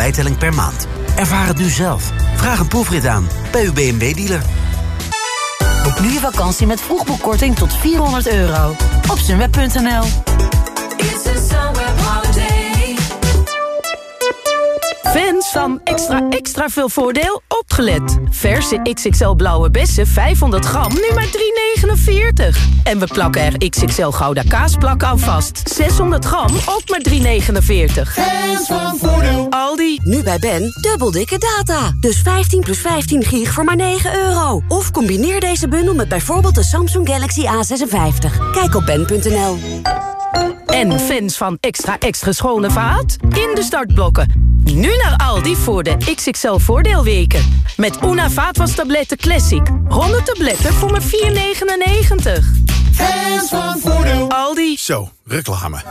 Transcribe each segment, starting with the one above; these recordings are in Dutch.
bijtelling per maand. Ervaar het nu zelf. Vraag een proefrit aan bij uw BMW-dealer. Boek nu je vakantie met vroegboekkorting tot 400 euro. Op sunweb.nl Fans van extra extra veel voordeel opgelet. Verse XXL blauwe bessen 500 gram, nu maar 3,49. En we plakken er XXL gouda kaasplak aan vast. 600 gram, ook maar 3,49. Fans van voordeel. Aldi. Nu bij Ben, dubbel dikke data. Dus 15 plus 15 gig voor maar 9 euro. Of combineer deze bundel met bijvoorbeeld de Samsung Galaxy A56. Kijk op ben.nl. En fans van extra extra schone vaat? In de startblokken. Nu naar Aldi voor de XXL voordeelweken. Met Una vaatwastabletten Classic. 100 tabletten voor maar 4,99. Fans van voordeel. Aldi. Zo, reclame.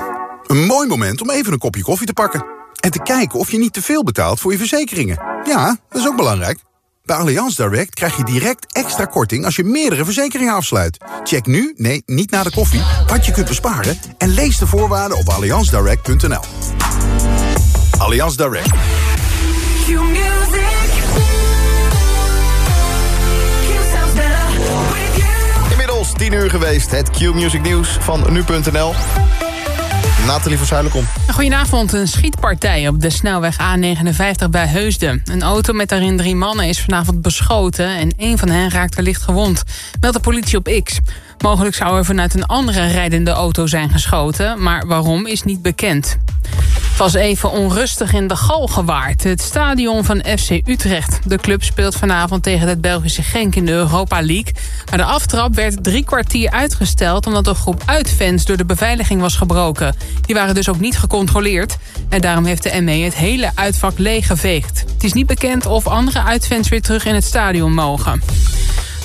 Een mooi moment om even een kopje koffie te pakken. En te kijken of je niet te veel betaalt voor je verzekeringen. Ja, dat is ook belangrijk. Bij Allianz Direct krijg je direct extra korting als je meerdere verzekeringen afsluit. Check nu, nee, niet na de koffie, wat je kunt besparen... en lees de voorwaarden op allianzdirect.nl. Allianz Direct. Inmiddels 10 uur geweest, het Q-Music Nieuws van nu.nl. Nathalie van Zuilenkom. Goedenavond. Een schietpartij op de snelweg A59 bij Heusden. Een auto met daarin drie mannen is vanavond beschoten... en een van hen raakte licht gewond. Meldt de politie op X. Mogelijk zou er vanuit een andere rijdende auto zijn geschoten... maar waarom is niet bekend. Het was even onrustig in de Galgenwaard, het stadion van FC Utrecht. De club speelt vanavond tegen het Belgische Genk in de Europa League. Maar de aftrap werd drie kwartier uitgesteld... omdat een groep uitfans door de beveiliging was gebroken. Die waren dus ook niet gecontroleerd. En daarom heeft de ME het hele uitvak leeggeveegd. Het is niet bekend of andere uitfans weer terug in het stadion mogen.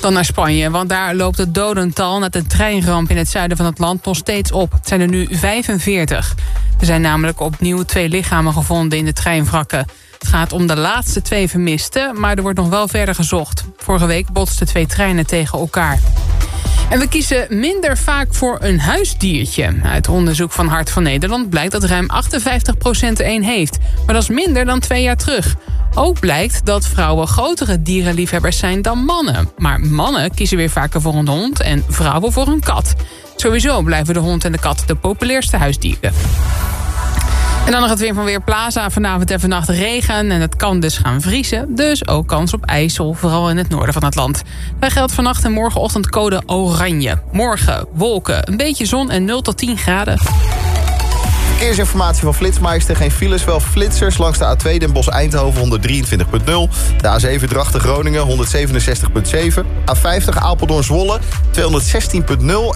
Dan naar Spanje, want daar loopt het dodental... na de treinramp in het zuiden van het land nog steeds op. Het zijn er nu 45. Er zijn namelijk opnieuw twee lichamen gevonden in de treinwrakken. Het gaat om de laatste twee vermisten, maar er wordt nog wel verder gezocht. Vorige week botsten twee treinen tegen elkaar. En we kiezen minder vaak voor een huisdiertje. Uit onderzoek van Hart van Nederland blijkt dat ruim 58% er een heeft. Maar dat is minder dan twee jaar terug. Ook blijkt dat vrouwen grotere dierenliefhebbers zijn dan mannen. Maar mannen kiezen weer vaker voor een hond en vrouwen voor een kat. Sowieso blijven de hond en de kat de populairste huisdieren. En dan nog het weer van Weerplaza. Vanavond en vannacht regen en het kan dus gaan vriezen. Dus ook kans op ijsel, vooral in het noorden van het land. Daar geldt vannacht en morgenochtend code oranje. Morgen wolken, een beetje zon en 0 tot 10 graden. Verkeersinformatie van Flitsmeister. Geen files, wel flitsers langs de A2 Den Bosch-Eindhoven 123.0. De A7 Drachten-Groningen 167.7. A50 Apeldoorn-Zwolle 216.0.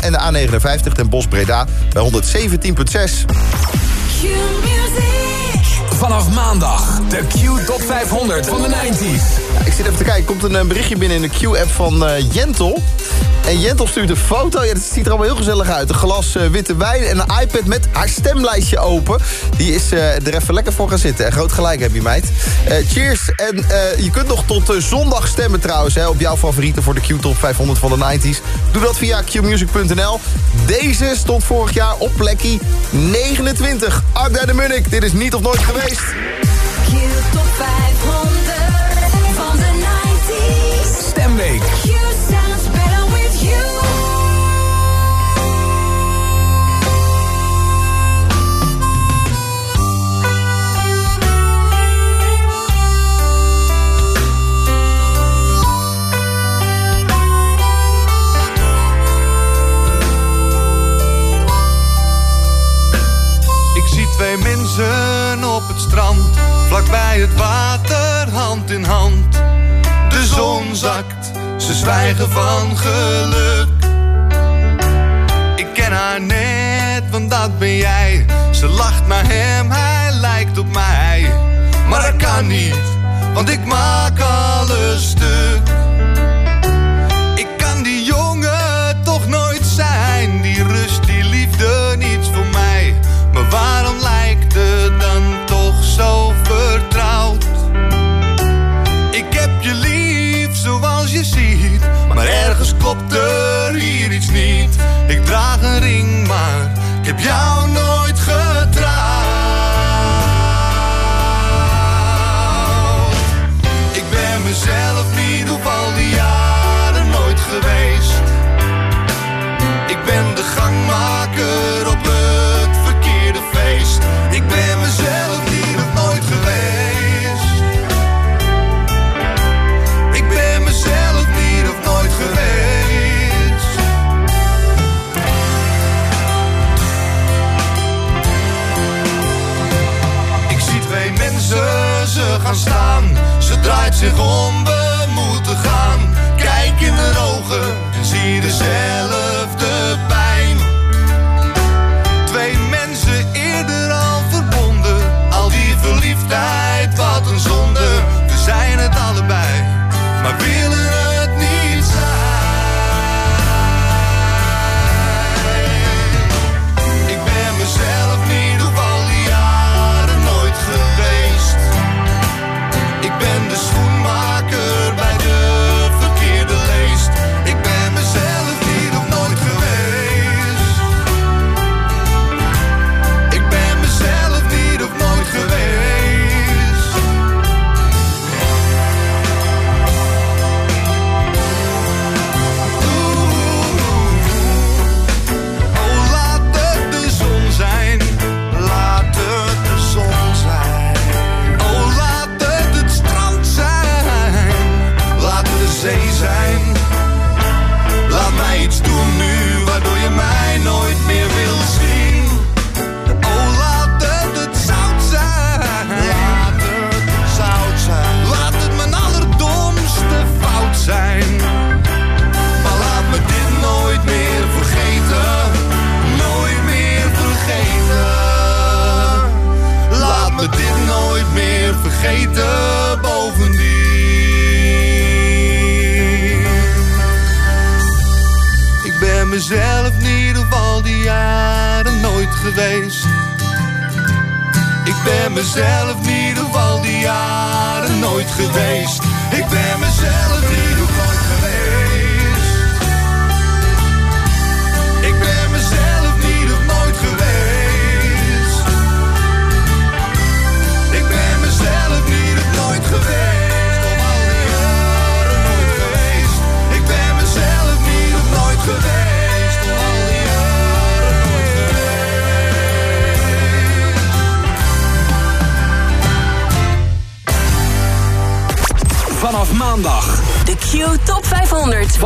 En de A59 Den Bosch-Breda bij 117.6. Q Music. Vanaf maandag de Q Top 500 van de 90s. ik zit even te kijken, komt een berichtje binnen in de Q-app van uh, Jentel. En Jentel stuurt een foto. Ja, het ziet er allemaal heel gezellig uit. Een glas uh, witte wijn en een iPad met haar stemlijstje open. Die is er even lekker voor gaan zitten. En groot gelijk heb je, meid. cheers. En je kunt nog tot zondag stemmen trouwens... Hè, op jouw favorieten voor de Q-top 500 van de 90s. Doe dat via qmusic.nl. Deze stond vorig jaar op plekje 29. Agda de Munnik, dit is niet of nooit. Q-top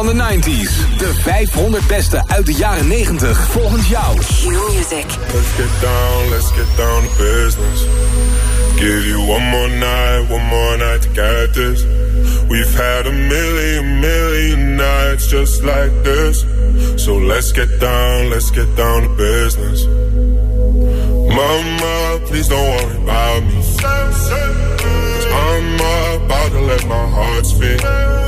van de 90s. De 500 beste uit de jaren 90 volgens jou. Q-Music. Let's get down, let's get down to business. Give you one more night, one more night to get this. We've had a million, million nights just like this. So let's get down, let's get down to business. Mama, please don't worry about me. I'm about to let my heart speak.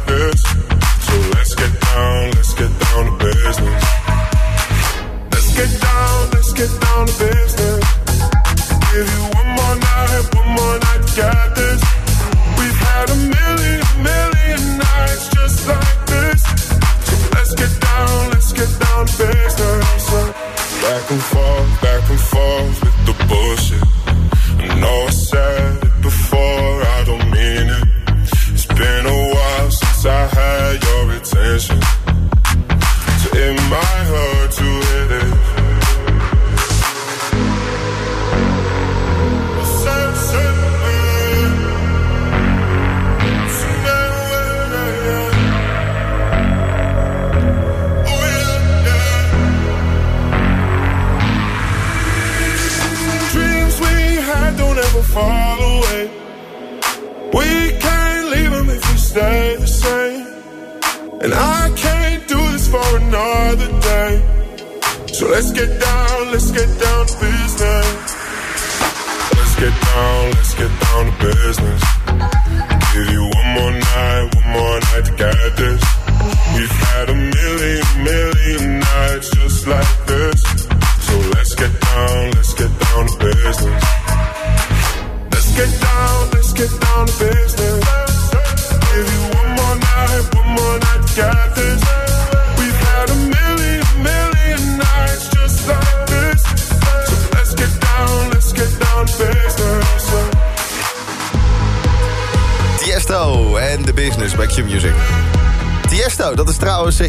get down to business.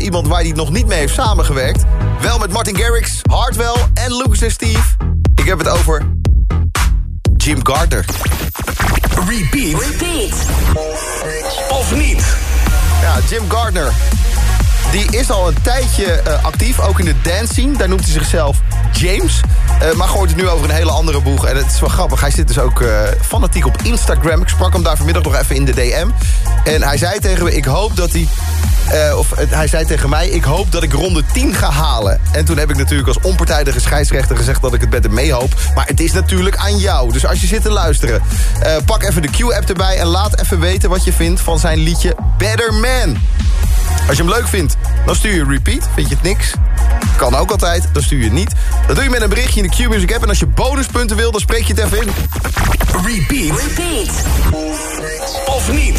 iemand waar hij nog niet mee heeft samengewerkt. Wel met Martin Garrix, Hardwell en Lucas en Steve. Ik heb het over Jim Gardner. Repeat. Repeat. Of niet? Ja, Jim Gardner. Die is al een tijdje eh, actief, ook in de dance scene. Daar noemt hij zichzelf James. Eh, maar gooit het nu over een hele andere boeg. En het is wel grappig. Hij zit dus ook eh, fanatiek op Instagram. Ik sprak hem daar vanmiddag nog even in de DM. En hij zei tegen me, ik hoop dat hij eh, of het- hij zei tegen mij, ik hoop dat ik ronde 10 ga halen. En toen heb ik natuurlijk als onpartijdige scheidsrechter gezegd... dat ik het met hem mee hoop. Maar het is natuurlijk aan jou. Dus als je zit te luisteren, eh, pak even de Q-app erbij... en laat even weten wat je vindt van zijn liedje Better Man. Als je hem leuk vindt, dan stuur je repeat. Vind je het niks? Kan ook altijd, dan stuur je het niet. Dat doe je met een berichtje in de Q-Music app. En als je bonuspunten wil, dan spreek je het even in. Repeat. Repeat. Of niet?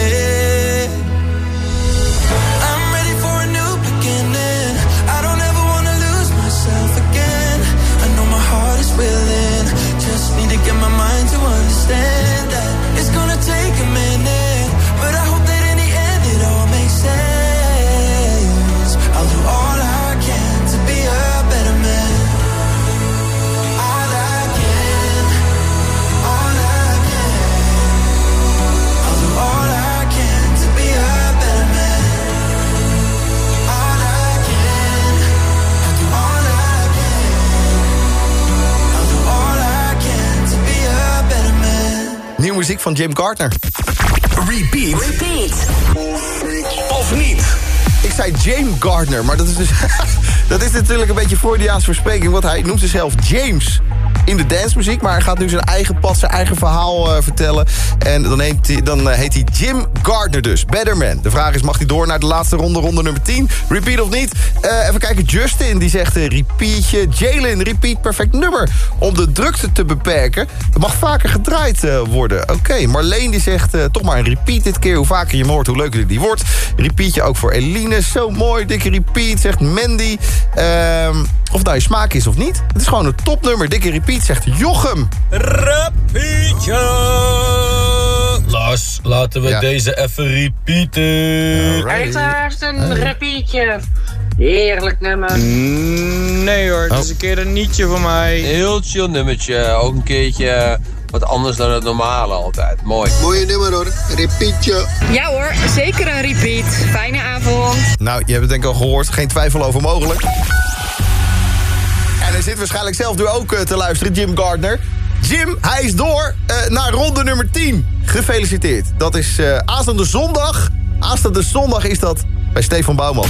Muziek van Jim Gardner. Repeat. Repeat. Of niet? Ik zei James Gardner, maar dat is dus... dat is natuurlijk een beetje Freudiaans verspreking... want hij noemt zichzelf James in de dancemuziek... maar hij gaat nu zijn eigen pad, zijn eigen verhaal eh, vertellen. En dan, heet hij, dan eh, heet hij Jim Gardner dus, Better Man. De vraag is, mag hij door naar de laatste ronde, ronde nummer 10? Repeat of niet? Eh, even kijken, Justin die zegt eh, repeatje. Jalen, repeat, perfect nummer. Om de drukte te beperken. Het mag vaker gedraaid eh, worden. Oké, Marleen die zegt eh, toch maar een repeat dit keer. Hoe vaker je hem hoort, hoe leuker die wordt. Repeatje ook voor Eline. Zo mooi, dikke repeat, zegt Mandy. Ehm, of nou je smaak is of niet. Het is gewoon een topnummer. Dikke repeat, zegt Jochem. Lars, laten we Ja. deze even repeaten. Uiteraard een repeatje. Heerlijk nummer. Nee hoor, het is een keer een nietje voor mij. Heel chill nummertje. Ook een keertje wat anders dan het normale altijd. Mooi. Mooie nummer hoor, repeatje. Ja hoor, zeker een repeat. Fijne avond. Nou, je hebt het denk ik al gehoord. Geen twijfel over mogelijk. En hij zit waarschijnlijk zelf nu ook eh, te luisteren, Jim Gardner. Jim, hij is door eh, naar ronde nummer 10. Gefeliciteerd. Dat is eh aanstaande zondag. Aanstaande zondag is dat bij Stefan Bouwman.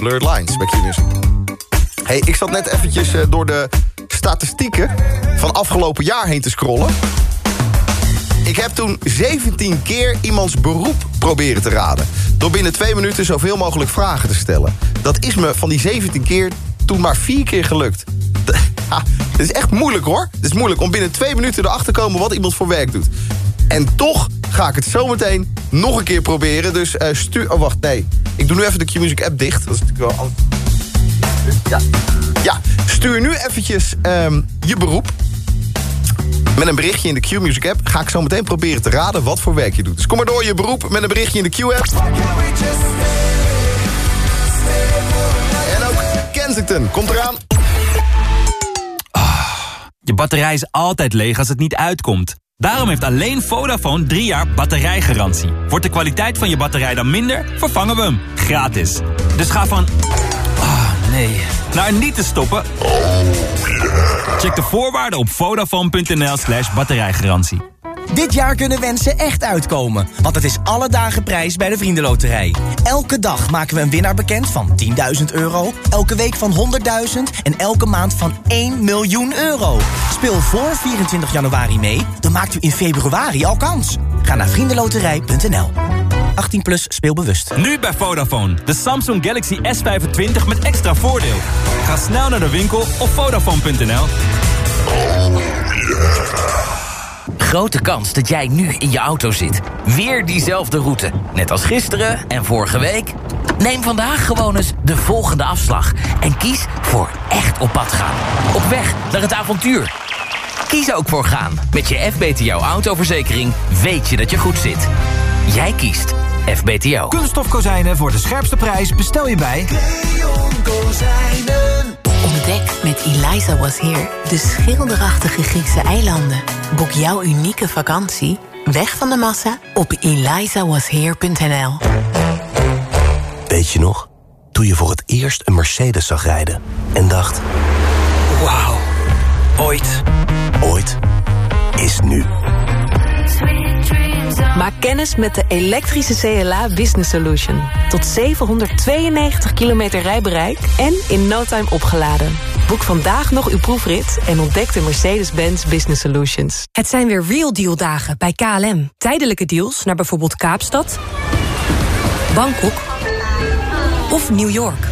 Blurred Lines bij Hey, ik zat net eventjes eh, door de statistieken van afgelopen jaar heen te scrollen. Ik heb toen 17 keer iemands beroep proberen te raden. Door binnen twee minuten zoveel mogelijk vragen te stellen. Dat is me van die 17 keer toen maar vier keer gelukt. Het is echt moeilijk hoor. Het is moeilijk om binnen twee minuten erachter te komen wat iemand voor werk doet. En toch ga ik het zometeen nog een keer proberen. Dus uh, stuur... Oh, wacht, nee. Ik doe nu even de Q-Music app dicht. Dat is natuurlijk wel... Ja. ja, stuur nu eventjes ehm, je beroep. Met een berichtje in de Q-Music app ga ik zo meteen proberen te raden wat voor werk je doet. Dus kom maar door je beroep met een berichtje in de Q-app. En ook Kensington komt eraan. Ah, je batterij is altijd leeg als het niet uitkomt. Daarom heeft alleen Vodafone drie jaar batterijgarantie. Wordt de kwaliteit van je batterij dan minder, vervangen we hem. Gratis. Dus ga van... Ah, nee. Naar niet te stoppen. Check de voorwaarden op vodafone.nl slash batterijgarantie. Dit jaar kunnen wensen echt uitkomen, want het is alle dagen prijs bij de Vriendenloterij. Elke dag maken we een winnaar bekend van 10.000 euro, elke week van 100.000 en elke maand van 1 miljoen euro. Speel voor 24 januari mee, dan maakt u in februari al kans. Ga naar vriendenloterij.nl. 18 plus speelbewust. Nu bij Vodafone. De Samsung Galaxy S25 met extra voordeel. Ga snel naar de winkel op Vodafone.nl. Grote kans dat jij nu in je auto zit. Weer diezelfde route. Net als gisteren en vorige week. Neem vandaag gewoon eens de volgende afslag. En kies voor echt op pad gaan. Op weg naar het avontuur. Kies ook voor gaan. Met je FBTO autoverzekering weet je dat je goed zit. Jij kiest FBTO. Kunststof kozijnen voor de scherpste prijs bestel je bij... Ontdek met Eliza Was Here de schilderachtige Griekse eilanden. Boek jouw unieke vakantie, weg van de massa, op elizawasheer.nl. Weet je nog? Toen je voor het eerst een Mercedes zag rijden en dacht... Wauw, ooit. Ooit is nu. Maak kennis met de elektrische CLA Business Solution. Tot 792 kilometer rijbereik en in no time opgeladen. Boek vandaag nog uw proefrit en ontdek de Mercedes-Benz Business Solutions. Het zijn weer Real Deal dagen bij KLM. Tijdelijke deals naar bijvoorbeeld Kaapstad, Bangkok of New York.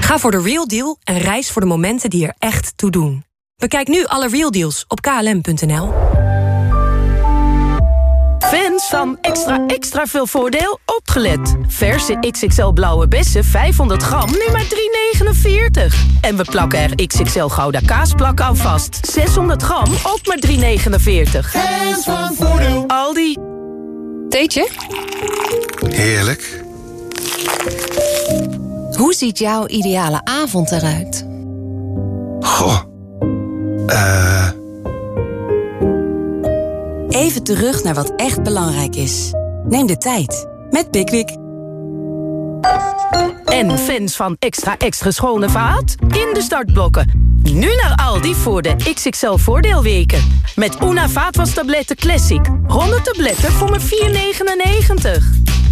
Ga voor de Real Deal en reis voor de momenten die er echt toe doen. Bekijk nu alle Real Deals op klm.nl. Fans van extra extra veel voordeel opgelet. Verse XXL blauwe bessen 500 gram nu maar 3,49. En we plakken er XXL gouda kaasplak aan vast. 600 gram ook maar 3,49. Fans van voordeel. Aldi. Theetje? Heerlijk. Hoe ziet jouw ideale avond eruit? Goh. Eh... Even terug naar wat echt belangrijk is. Neem de tijd met Pickwick. En fans van extra extra schone vaat? In de startblokken. Nu naar Aldi voor de XXL voordeelweken. Met Una vaatwastabletten Classic. 100 tabletten voor maar 4,99.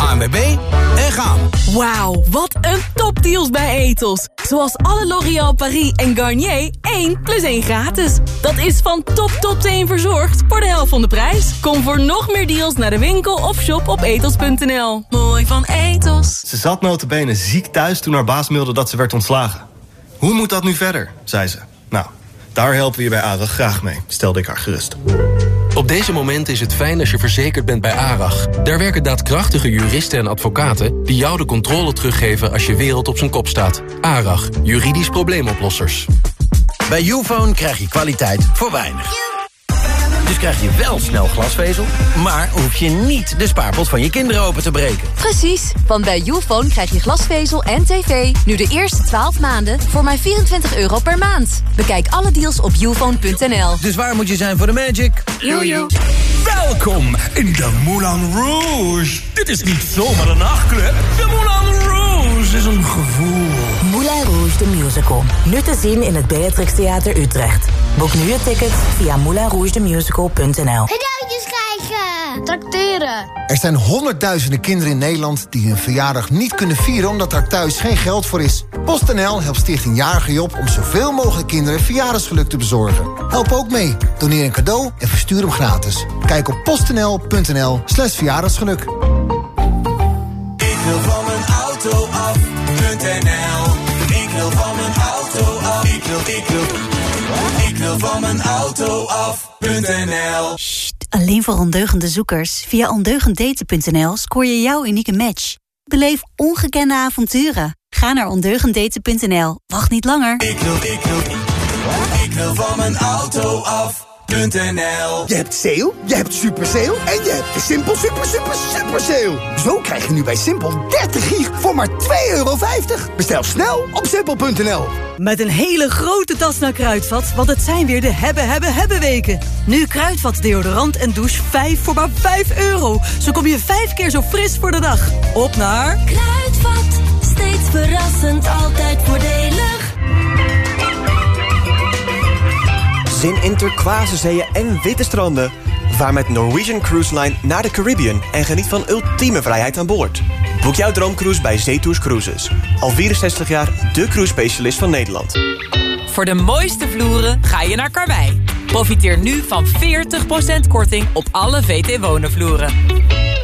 ANWB en gaan. Wauw, wat een topdeals bij Etos. Zoals alle L'Oréal Paris en Garnier 1 plus 1 gratis. Dat is van top tot teen verzorgd voor de helft van de prijs. Kom voor nog meer deals naar de winkel of shop op etos.nl. Mooi van Etos. Ze zat notabene ziek thuis toen haar baas mailde dat ze werd ontslagen. Hoe moet dat nu verder, zei ze. Nou, daar helpen we je bij ARAG graag mee, stelde ik haar gerust. Op deze momenten is het fijn als je verzekerd bent bij ARAG. Daar werken daadkrachtige juristen en advocaten... die jou de controle teruggeven als je wereld op zijn kop staat. ARAG, juridisch probleemoplossers. Bij Ufone krijg je kwaliteit voor weinig. Dus krijg je wel snel glasvezel, maar hoef je niet de spaarpot van je kinderen open te breken. Precies, want bij Ufone krijg je glasvezel en tv nu de eerste 12 maanden voor maar 24 euro per maand. Bekijk alle deals op ufone.nl. Dus waar moet je zijn voor de magic? Jojo. Welkom in de Moulin Rouge. Dit is niet zomaar een nachtclub. De Moulin Rouge is een gevoel. Moulin Rouge de Musical. Nu te zien in het Beatrix Theater Utrecht. Boek nu je ticket via moulinrougethemusical.nl Cadeautjes krijgen! Tracteren! Er zijn honderdduizenden kinderen in Nederland die hun verjaardag niet kunnen vieren omdat daar thuis geen geld voor is. PostNL helpt Stichting Jarige Job om zoveel mogelijk kinderen verjaardagsgeluk te bezorgen. Help ook mee. Doneer een cadeau en verstuur hem gratis. Kijk op postnl.nl slash verjaardagsgeluk. Ik wil, ik wil, van mijn auto af.nl Alleen voor ondeugende zoekers. Via ondeugenddaten.nl scoor je jouw unieke match. Beleef ongekende avonturen. Ga naar ondeugenddaten.nl. Wacht niet langer. Ik wil, ik wil, ik wil van mijn auto Je hebt sale, je hebt super sale en je hebt de Simpel super super super sale. Zo krijg je nu bij Simpel 30 gig voor maar 2,50 euro. Bestel snel op simpel.nl. Met een hele grote tas naar Kruidvat, want het zijn weer de hebben, hebben, hebben weken. Nu Kruidvat deodorant en douche 5 voor maar 5 euro. Zo kom je 5 keer zo fris voor de dag. Op naar... Kruidvat, steeds verrassend, altijd voordelig. Zin in turquoise zeeën en witte stranden. Vaar met Norwegian Cruise Line naar de Caribbean en geniet van ultieme vrijheid aan boord. Boek jouw droomcruise bij Zetours Cruises. Al 64 jaar de cruise specialist van Nederland. Voor de mooiste vloeren ga je naar Karwei. Profiteer nu van 40% korting op alle VT Wonenvloeren.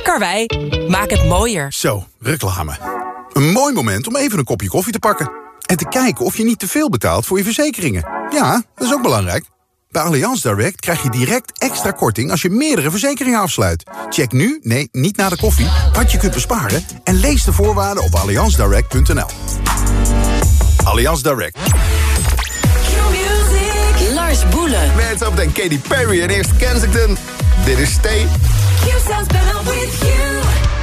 Karwei, maak het mooier. Zo, reclame. Een mooi moment om even een kopje koffie te pakken. En te kijken of je niet te veel betaalt voor je verzekeringen. Ja, dat is ook belangrijk. Bij Allianz Direct krijg je direct extra korting als je meerdere verzekeringen afsluit. Check nu, nee, niet na de koffie, wat je kunt besparen... en lees de voorwaarden op allianzdirect.nl. Allianz Direct. Lars Boelen. Met op den Katy Perry en eerst Kensington. Dit is Stay. Q sounds better with you.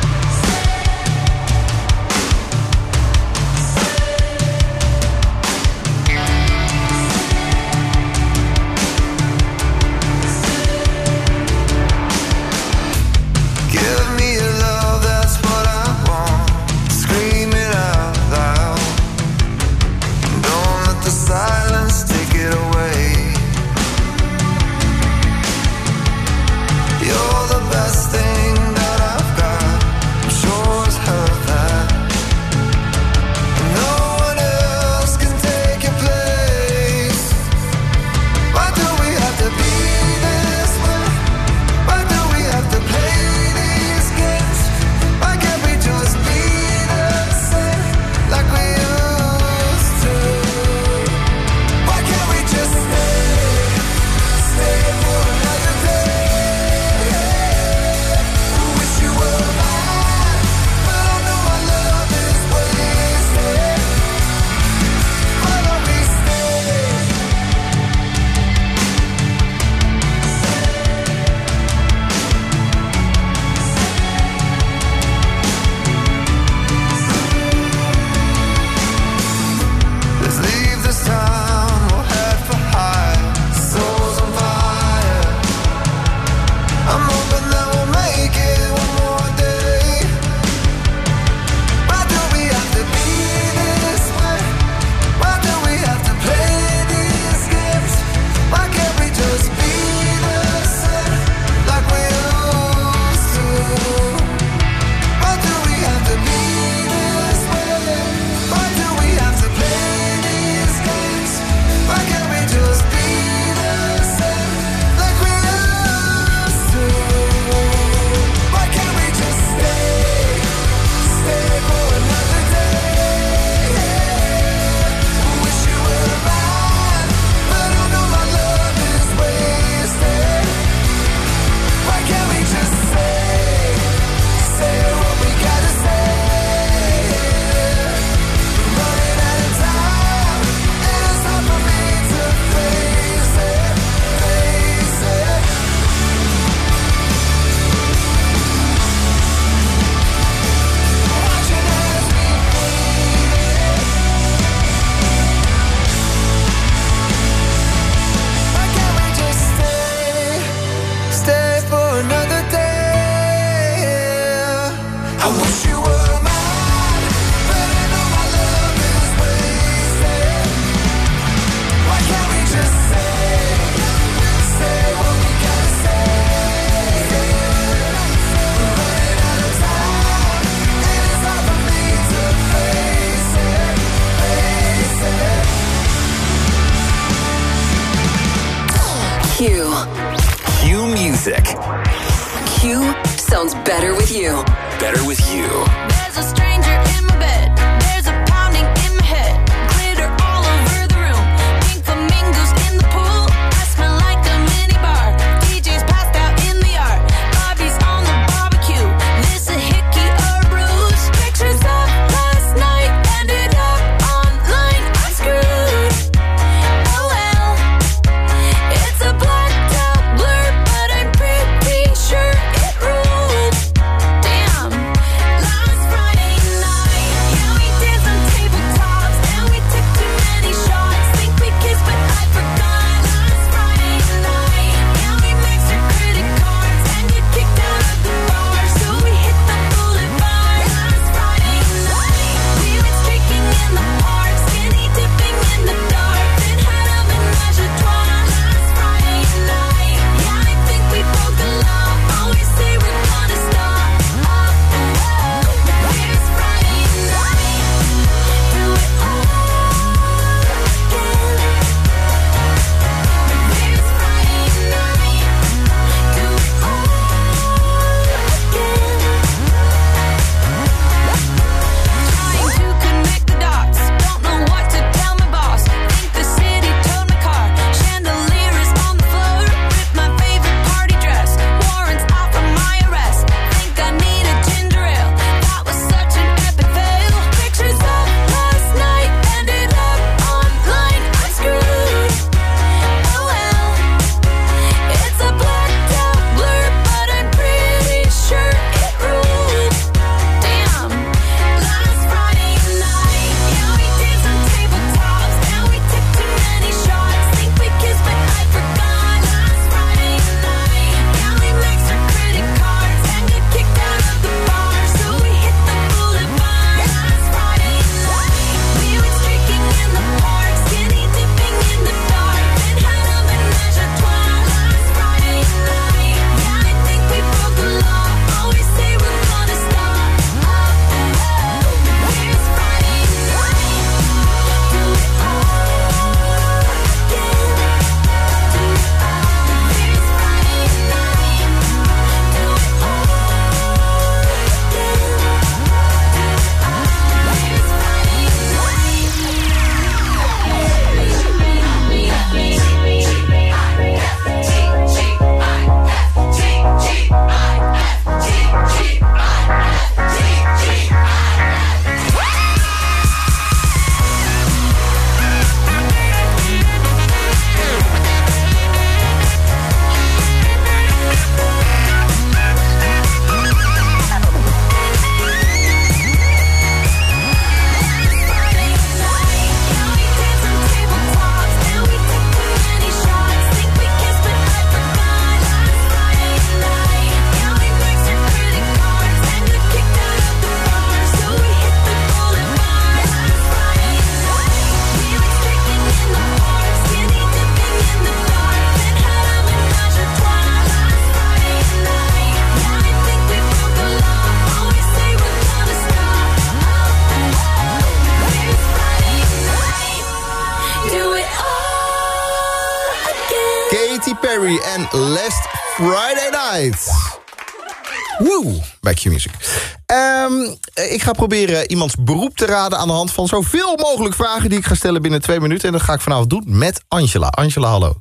Ik ga proberen iemands beroep te raden... aan de hand van zoveel mogelijk vragen die ik ga stellen binnen twee minuten. En dat ga ik vanavond doen met Angela. Angela, hallo.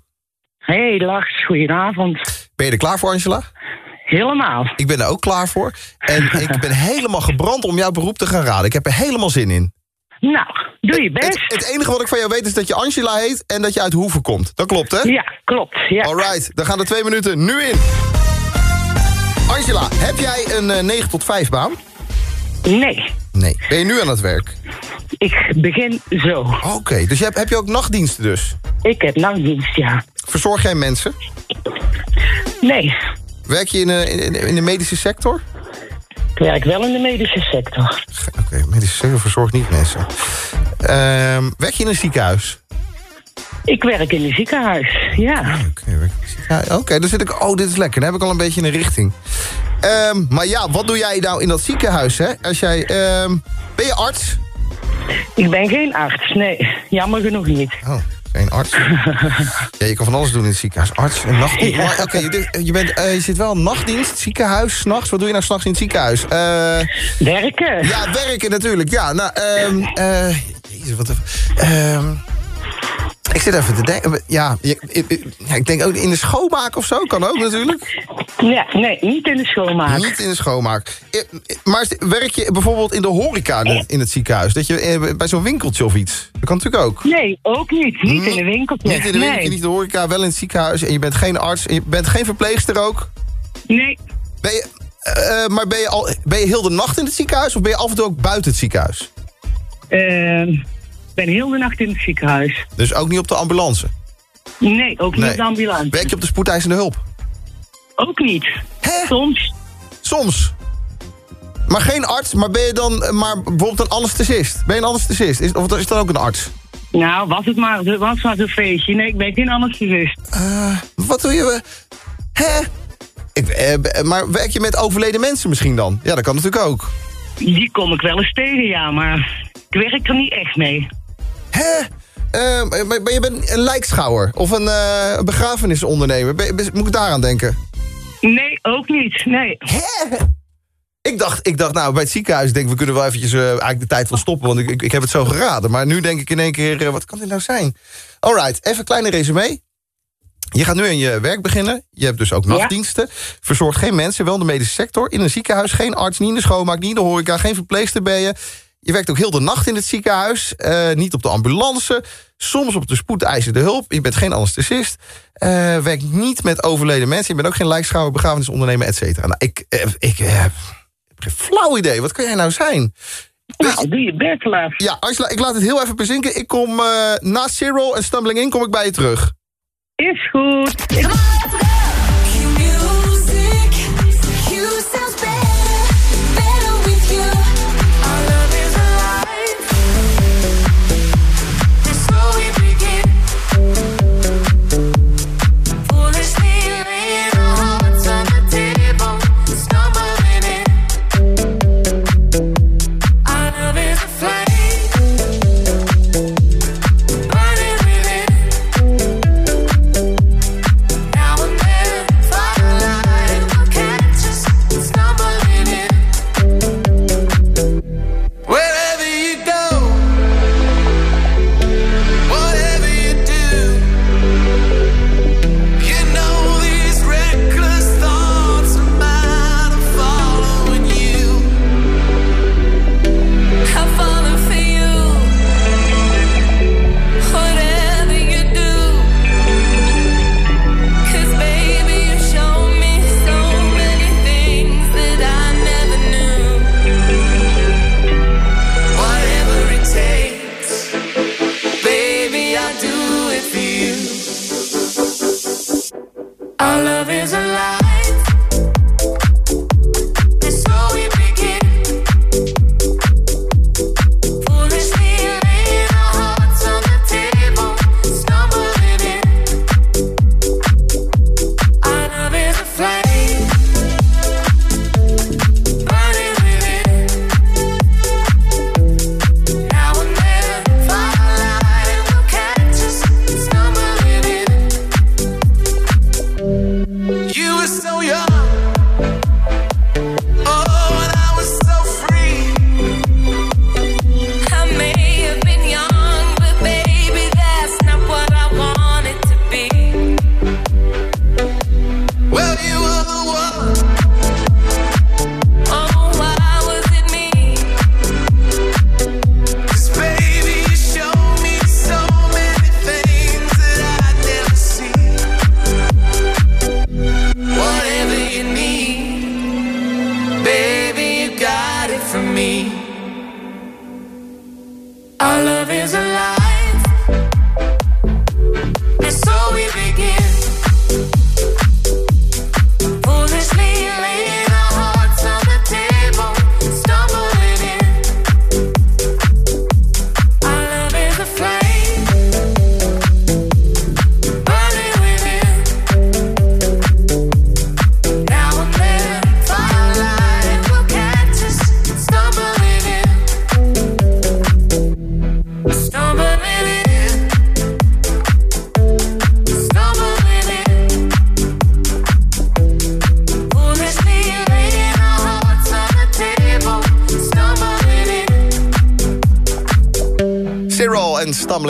Hey Lars, goedenavond. Ben je er klaar voor, Angela? Helemaal. Ik ben er ook klaar voor. En ik ben helemaal gebrand om jouw beroep te gaan raden. Ik heb er helemaal zin in. Nou, doe je best. Het, het enige wat ik van jou weet is dat je Angela heet... en dat je uit Hoeven komt. Dat klopt, hè? Ja, klopt. Ja. Alright, dan gaan de twee minuten nu in. Angela, heb jij een eh, 9 tot 5 baan? Nee. Nee. Ben je nu aan het werk? Ik begin zo. Oké, dus je hebt, heb je ook nachtdiensten dus? Ik heb nachtdienst, ja. Verzorg jij mensen? Nee. Werk je in, eh, in, in de medische sector? Ik werk wel in de medische sector. Oké, medische sector verzorgt niet mensen. Ehm, werk je in een ziekenhuis? Ik werk in een ziekenhuis, ja. Oké, werk in een ziekenhuis. Oké, dan zit ik... Oh, dit is lekker. Dan heb ik al een beetje een richting. Ehm, maar ja, wat doe jij nou in dat ziekenhuis, hè? Als jij... ehm, ben je arts? Ik ben geen arts, nee. Jammer genoeg niet. Oh, geen arts? ja, je kan van alles doen in het ziekenhuis. Arts en nachtdienst. Ja. Oké, je, je, bent, eh, je zit wel in nachtdienst, ziekenhuis, s'nachts. Wat doe je nou s'nachts in het ziekenhuis? Eh, werken. Ja, werken natuurlijk. Ja, nou, ehm eh, jezus, wat een... ik zit even te denken. Ja, ik, ik- ja, ik denk ook in de schoonmaak of zo. Kan ook natuurlijk. Ja, nee, niet in de schoonmaak. Niet in de schoonmaak. Eh, eh, Maar werk je bijvoorbeeld in de horeca in het- ziekenhuis? Dat je eh, bij zo'n winkeltje of iets? Dat kan natuurlijk ook. Nee, ook niet. Niet in de winkeltje. Niet in de winkeltje, nee. niet in de horeca, wel in het ziekenhuis. En je bent geen arts en je bent geen verpleegster ook. Nee. Ben je, maar ben je, al, ben je heel de nacht in het ziekenhuis of ben je af en toe ook buiten het ziekenhuis? Ik ben heel de nacht in het ziekenhuis. Dus ook niet op de ambulance? Nee, ook niet Nee. op de ambulance. Werk je op de spoedeisende hulp? Ook niet. Soms. Soms. Maar geen arts, maar ben je dan eh, maar bijvoorbeeld een anesthesist? Ben je een anesthesist? Is, of is dat ook een arts? Nou, was het maar, was maar zo'n feestje. Nee, ik ben geen anesthesist. Eh, wat doe je? Hè? Ik, eh, maar werk je met overleden mensen misschien dan? Ja, dat kan natuurlijk ook. Die kom ik wel eens tegen, ja, maar ik werk er niet echt mee. Hè? Eh, maar je bent een lijkschouwer of een eh, begrafenisondernemer. Ben, ben- moet ik daaraan denken? Nee, ook niet. Nee. Ik dacht, ik dacht, nou, bij het ziekenhuis denk ik, we kunnen wel eventjes eh, eigenlijk de tijd wel stoppen, want ik, ik, ik heb het zo geraden. Maar nu denk ik in één keer, eh, wat kan dit nou zijn? Alright, even een kleine resume. Je gaat nu aan je werk beginnen. Je hebt dus ook Ja. nachtdiensten. Verzorgt geen mensen, wel in de medische sector. In een ziekenhuis, geen arts, niet in de schoonmaak, niet in de horeca, geen verpleegster ben je. Je werkt ook heel de nacht in het ziekenhuis. eh, niet op de ambulance. Soms op de spoedeisende hulp. Je bent geen anesthesist. eh, werkt niet met overleden mensen. Je bent ook geen lijkschouwer, begrafenisondernemer, et cetera. Nou, ik, eh, ik heb geen flauw idee. Wat kan jij nou zijn? Nou, doe je best, Lars. Ja, Angela, ik laat het heel even bezinken. Ik kom eh, na Zero en Stumbling In kom ik bij je terug. Is goed.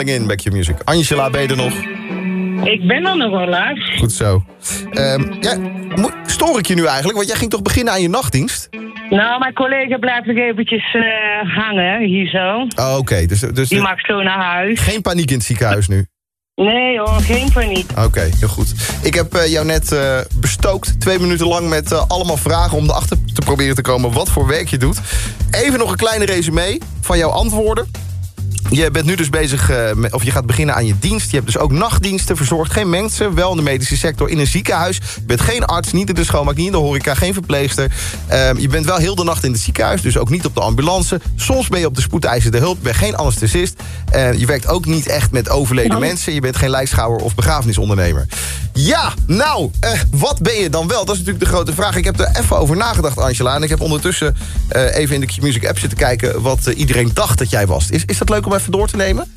In, Back Your Music. Angela, ben je er nog? Ik ben er nog wel laat. Goed zo. Ehm, ja, stoor ik je nu eigenlijk? Want jij ging toch beginnen aan je nachtdienst? Nou, mijn collega blijft nog eventjes eh, hangen, hier zo. Oh, Oké, dus, dus Die mag zo naar huis. geen paniek in het ziekenhuis nu? Nee hoor, geen paniek. Oké, heel goed. Ik heb eh, jou net eh, bestookt, twee minuten lang... met allemaal vragen om erachter te proberen te komen... wat voor werk je doet. Even nog een kleine resume van jouw antwoorden. Je bent nu dus bezig, eh, met, of je gaat beginnen aan je dienst. Je hebt dus ook nachtdiensten verzorgd. Geen mensen, wel in de medische sector in een ziekenhuis. Je bent geen arts, niet in de schoonmaak, niet in de horeca, geen verpleegster. Ehm, je bent wel heel de nacht in het ziekenhuis, dus ook niet op de ambulance. Soms ben je op de spoedeisende hulp, je bent geen anesthesist. En je werkt ook niet echt met overleden mensen. Je bent geen lijstschouwer of begrafenisondernemer. Ja, nou, eh, wat ben je dan wel? Dat is natuurlijk de grote vraag. Ik heb er even over nagedacht, Angela. En ik heb ondertussen eh, even in de Q-Music app zitten kijken... wat iedereen dacht dat jij was. Is, is dat leuk om even door te nemen?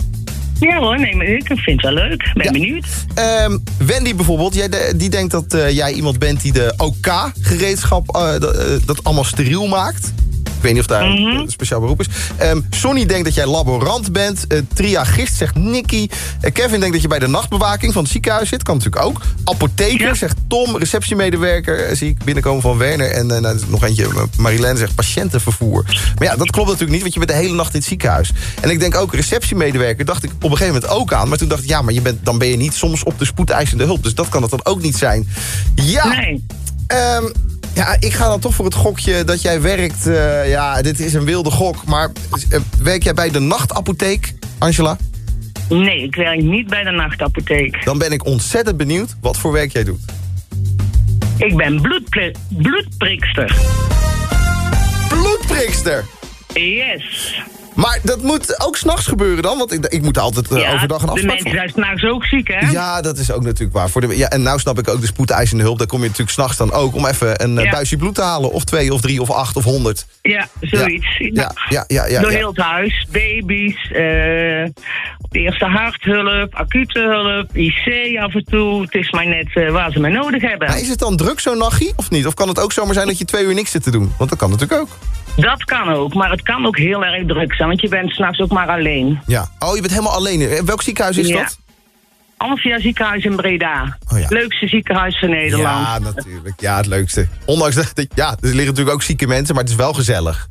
Ja hoor, nee, maar ik vind het wel leuk. Ben benieuwd. Ehm, Wendy bijvoorbeeld, jij, de- die denkt dat eh, jij iemand bent die de OK-gereedschap dat, eh, dat allemaal steriel maakt. Ik weet niet of daar een speciaal beroep is. Ehm, Sonny denkt dat jij laborant bent. Eh, triagist zegt Nicky. Eh, Kevin denkt dat je bij de nachtbewaking van het ziekenhuis zit. Kan natuurlijk ook. Apotheker zegt Tom. Receptiemedewerker eh, zie ik binnenkomen van Werner. En nou, nog eentje, Marilène zegt patiëntenvervoer. Maar ja, dat klopt natuurlijk niet, want je bent de hele nacht in het ziekenhuis. En ik denk ook receptiemedewerker, dacht ik op een gegeven moment ook aan. Maar toen dacht ik, ja, maar je bent, dan ben je niet soms op de spoedeisende hulp. Dus dat kan het dan ook niet zijn. Ja, Ehm, ja, ik ga dan toch voor het gokje dat jij werkt. eh, ja, dit is een wilde gok. Maar eh, werk jij bij de nachtapotheek, Angela? Nee, ik werk niet bij de nachtapotheek. Dan ben ik ontzettend benieuwd wat voor werk jij doet. Ik ben bloedpri- bloedprikster. Bloedprikster? Yes. Maar dat moet ook s'nachts gebeuren dan? Want ik, ik moet altijd eh, Ja, overdag een de afspraak mensen zijn s'nachts ook ziek, hè? Ja, dat is ook natuurlijk waar. Voor de, ja, en nou snap ik ook de spoedeisende hulp. Daar kom je natuurlijk s'nachts dan ook om even een eh, Ja. buisje bloed te halen. Of twee, of drie, of acht, of honderd. Ja, zoiets. Ja, ja, ja. ja, Door heel het huis. Baby's, eh, eerste harthulp, acute hulp, IC af en toe. Het is maar net waar ze mij nodig hebben. Maar is het dan druk zo'n nachtje of niet? Of kan het ook zomaar zijn dat je twee uur niks zit te doen? Want dat kan natuurlijk ook. Dat kan ook, maar het kan ook heel erg druk zijn, want je bent s'nachts ook maar alleen. Ja. Oh, je bent helemaal alleen. In welk ziekenhuis is Ja. dat? Amphia ziekenhuis in Breda. Oh ja. Leukste ziekenhuis van Nederland. Ja, natuurlijk. Ja, het leukste. Ondanks dat, ja, er liggen natuurlijk ook zieke mensen, maar het is wel gezellig.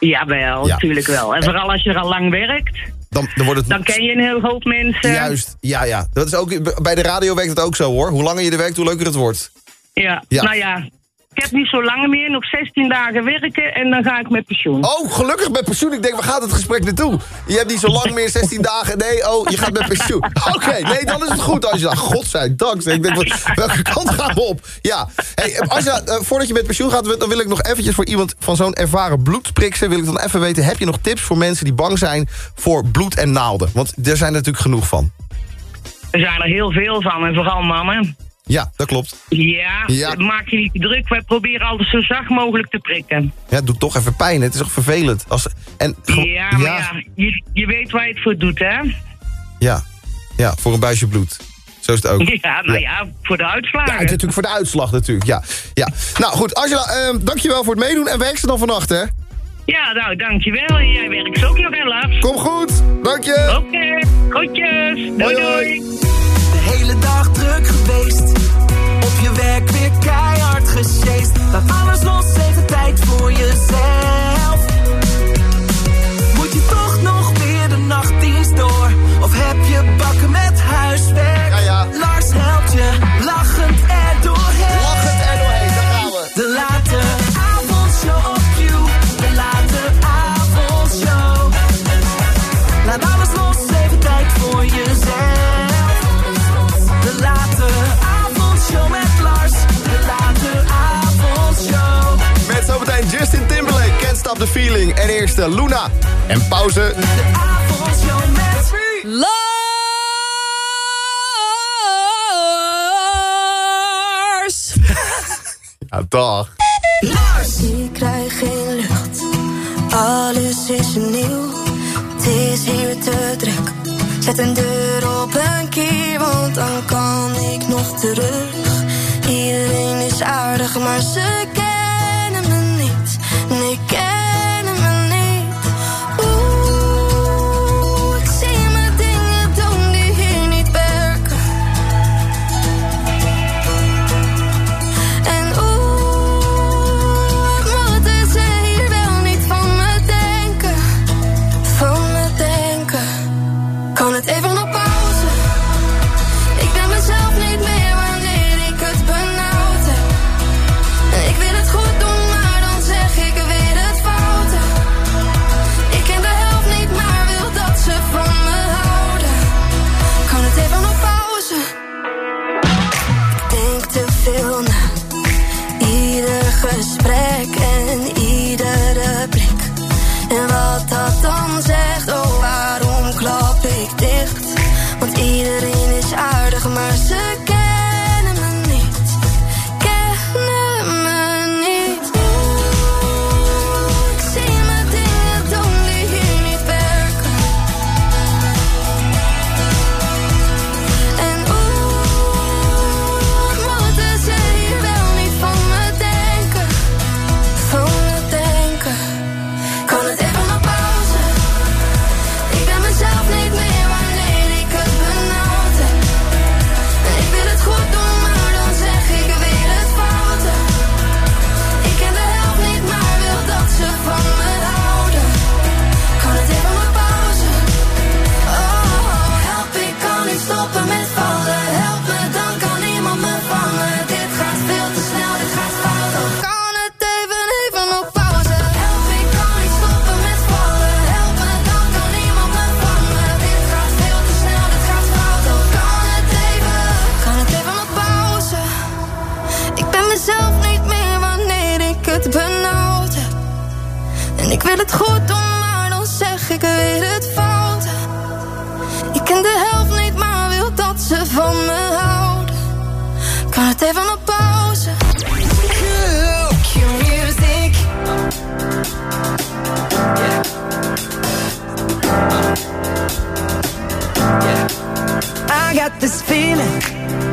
Jawel, Ja. natuurlijk wel. En vooral als je er al lang werkt, Dan, dan wordt het... dan ken je een heel hoop mensen. Juist, ja, ja. Dat is ook, bij de radio werkt het ook zo, hoor. Hoe langer je er werkt, hoe leuker het wordt. Ja. Ja. nou ja. Ik heb niet zo lang meer, nog 16 dagen werken en dan ga ik met pensioen. Oh, gelukkig met pensioen. Ik denk, waar gaat het gesprek naartoe? Je hebt niet zo lang meer, 16 dagen. Nee, oh, je gaat met pensioen. Oké, nee, dan is het goed, Angela. Godzijdank. Ik denk, welke kant gaan we op? Ja. Hey, Angela, eh, voordat je met pensioen gaat... dan wil ik nog eventjes voor iemand van zo'n ervaren bloedprikser... wil ik dan even weten, heb je nog tips voor mensen die bang zijn... voor bloed en naalden? Want er zijn er natuurlijk genoeg van. Er zijn er heel veel van en vooral mannen. Ja, dat klopt. Ja, Ja. maak je niet druk. Wij proberen altijd zo zacht mogelijk te prikken. Ja, het doet toch even pijn. Het is toch vervelend. Als, en, Ja, maar ja, je, je weet waar je het voor doet, hè? Ja, ja, voor een buisje bloed. Zo is het ook. Ja, nou ja, voor de uitslagen. Ja, het is natuurlijk voor de uitslag natuurlijk, ja. ja. Nou goed, Angela, ehm, dankjewel voor het meedoen en werk ze dan vannacht, hè? Ja, nou, dankjewel. En jij werkt ook nog heel hard. Kom goed, dank je. Oké, groetjes. Doei, doei. De hele dag druk geweest. Werk weer keihard gesjeest. Laat alles los, even tijd voor jezelf. Feeling. En eerst eh, Luna. En pauze. Lars! Ja, dag. Lars. Ik krijg geen lucht. Alles is nieuw. Het is hier te druk. Zet een deur op een keer, want dan kan ik nog terug. Iedereen is aardig, maar ze kennen me niet. Ik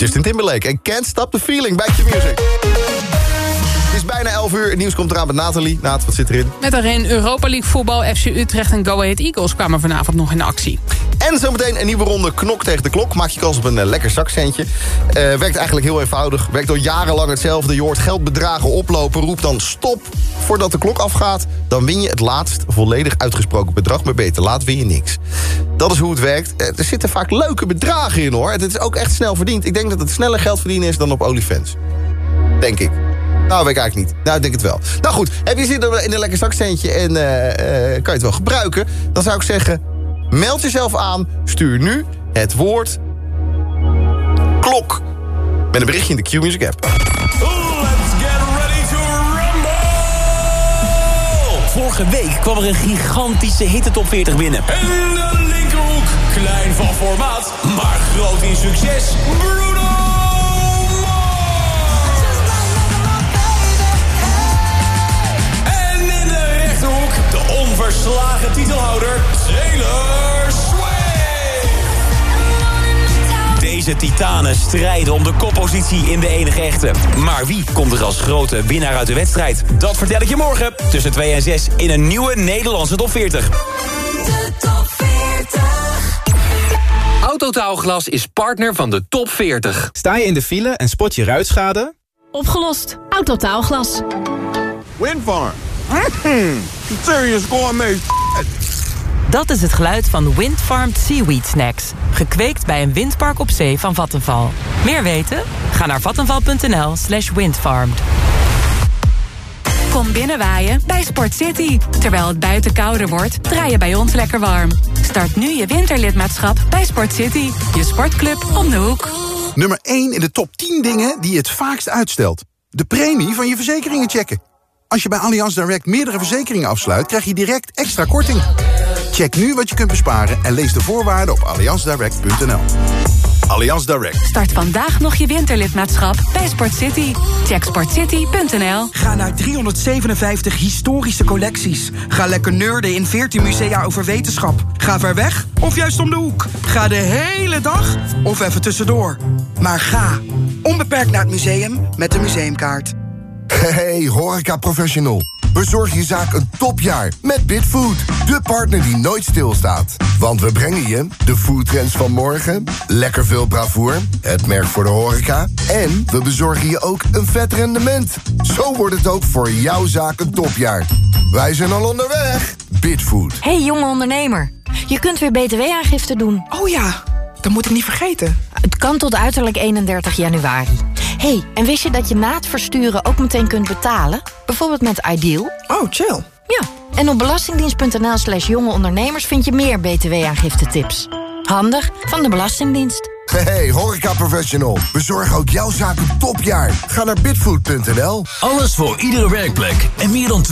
Justin Timberlake en Can't Stop the Feeling. Back to music. Bijna 11 uur. Het nieuws komt eraan met Nathalie. Naat, wat zit erin? Met daarin Europa League voetbal. FC Utrecht en Go Ahead Eagles kwamen vanavond nog in actie. En zometeen een nieuwe ronde knok tegen de klok. Maak je kans op een eh, lekker zakcentje. Eh, werkt eigenlijk heel eenvoudig. Werkt al jarenlang hetzelfde. Je hoort geldbedragen oplopen. Roep dan stop voordat de klok afgaat. Dan win je het laatst volledig uitgesproken bedrag. Maar beter laat win je niks. Dat is hoe het werkt. Eh, er zitten vaak leuke bedragen in hoor. Het is ook echt snel verdiend. Ik denk dat het sneller geld verdienen is dan op OnlyFans. Denk ik. Nou, weet ik eigenlijk niet. Nou, ik denk het wel. Nou goed, heb je zin in een lekker zakcentje en eh, eh, kan je het wel gebruiken? Dan zou ik zeggen, meld jezelf aan. Stuur nu het woord klok. Met een berichtje in de Q-Music app. Vorige week kwam er een gigantische hitte top 40 binnen. In de linkerhoek, klein van formaat, maar groot in succes. Bruno de onverslagen titelhouder, Taylor Swift. Deze titanen strijden om de koppositie in de enige echte. Maar wie komt er als grote winnaar uit de wedstrijd? Dat vertel ik je morgen tussen 2 en 6 in een nieuwe Nederlandse top 40. De top 40. Autotaalglas is partner van de top 40. Sta je in de file en spot je ruitschade? Opgelost. Autotaalglas. Windfarm. Mm, serious gourmet Dat is het geluid van Windfarmed Seaweed Snacks. Gekweekt bij een windpark op zee van Vattenval. Meer weten? Ga naar vattenval.nl slash windfarmed. Kom binnenwaaien bij Sport City. Terwijl het buiten kouder wordt, draai je bij ons lekker warm. Start nu je winterlidmaatschap bij Sport City. Je sportclub om de hoek. Nummer 1 in de top 10 dingen die je het vaakst uitstelt. De premie van je verzekeringen checken. Als je bij Allianz Direct meerdere verzekeringen afsluit... krijg je direct extra korting. Check nu wat je kunt besparen en lees de voorwaarden op allianzdirect.nl. Allianz Direct. Start vandaag nog je winterlidmaatschap bij Sport City. Check sportcity.nl. Ga naar 357 historische collecties. Ga lekker nerden in 14 musea over wetenschap. Ga ver weg of juist om de hoek. Ga de hele dag of even tussendoor. Maar ga onbeperkt naar het museum met de museumkaart. Hey, horeca professional. Bezorg je zaak een topjaar met Bitfood. De partner die nooit stilstaat. Want we brengen je de foodtrends van morgen, lekker veel bravoer, het merk voor de horeca... en we bezorgen je ook een vet rendement. Zo wordt het ook voor jouw zaak een topjaar. Wij zijn al onderweg. Bitfood. Hey jonge ondernemer, je kunt weer btw-aangifte doen. Oh ja, dat moet ik niet vergeten. Het kan tot uiterlijk 31 januari. Hey, en wist je dat je na het versturen ook meteen kunt betalen? Bijvoorbeeld met Ideal. Oh, chill. Ja, en op belastingdienst.nl slash jonge ondernemers... vind je meer btw-aangifte tips. Handig van de Belastingdienst. Hey, horeca professional. Bezorg ook jouw zaak een topjaar. Ga naar bitfood.nl. Alles voor iedere werkplek. En meer dan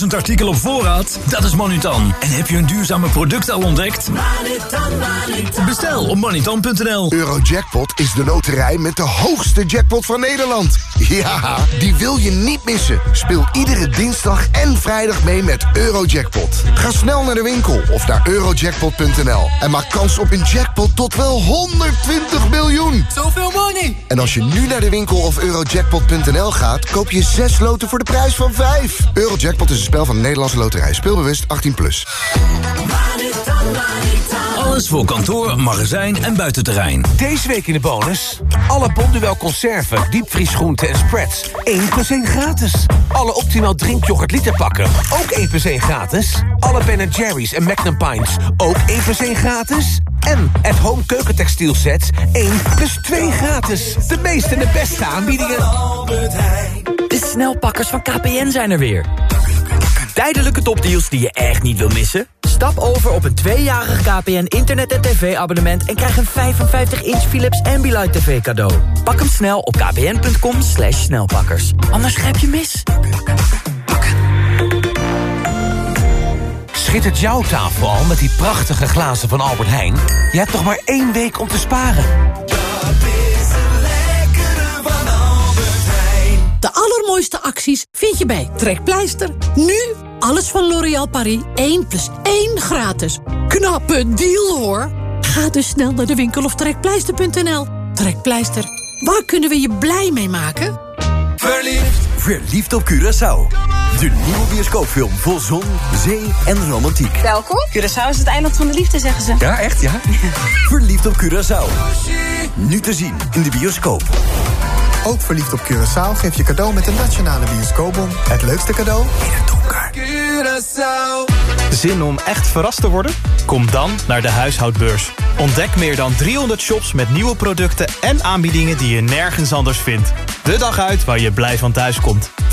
200.000 artikelen op voorraad? Dat is Manutan. En heb je een duurzame product al ontdekt? Bestel op manutan.nl. Eurojackpot is de loterij met de hoogste jackpot van Nederland. Ja, die wil je niet missen. Speel iedere dinsdag en vrijdag mee met Eurojackpot. Ga snel naar de winkel of naar eurojackpot.nl. En maak kans op een jackpot tot wel 120 miljoen. Zoveel money! En als je nu naar de winkel of eurojackpot.nl gaat... koop je 6 loten voor de prijs van 5. Eurojackpot is een spel van de Nederlandse loterij. Speelbewust 18+. Plus. Alles voor kantoor, magazijn en buitenterrein. Deze week in de bonus. Alle Bonduel conserven, diepvriesgroenten en spreads. 1 plus 1 gratis. Alle optimaal drinkyoghurt literpakken. Ook 1 plus 1 gratis. Alle Ben Jerry's en Magnum Pints. Ook 1 plus 1 gratis. En at home keukentextiel sets 1 plus 2 gratis. De meeste en de beste aanbiedingen. De snelpakkers van KPN zijn er weer. Tijdelijke topdeals die je echt niet wil missen? Stap over op een tweejarig KPN internet- en tv-abonnement... en krijg een 55-inch Philips Ambilight TV cadeau. Pak hem snel op kpn.com slash snelpakkers. Anders grijp je mis. Schittert jouw tafel al met die prachtige glazen van Albert Heijn? Je hebt nog maar één week om te sparen. De allermooiste acties vind je bij Trekpleister. Nu alles van L'Oréal Paris 1 plus 1 gratis. Knappe deal hoor. Ga dus snel naar de winkel of trekpleister.nl. Trekpleister, Waar kunnen we je blij mee maken? Verliefd. Verliefd op Curaçao. De nieuwe bioscoopfilm vol zon, zee en romantiek. Welkom. Curaçao is het eiland van de liefde, zeggen ze. Ja, echt ja? Verliefd op Curaçao. Nu te zien in de bioscoop. Ook verliefd op Curaçao geef je cadeau met een nationale bioscoopbon. Het leukste cadeau in het donker. Curaçao. Zin om echt verrast te worden? Kom dan naar de huishoudbeurs. Ontdek meer dan 300 shops met nieuwe producten en aanbiedingen die je nergens anders vindt. De dag uit waar je blij van thuis komt.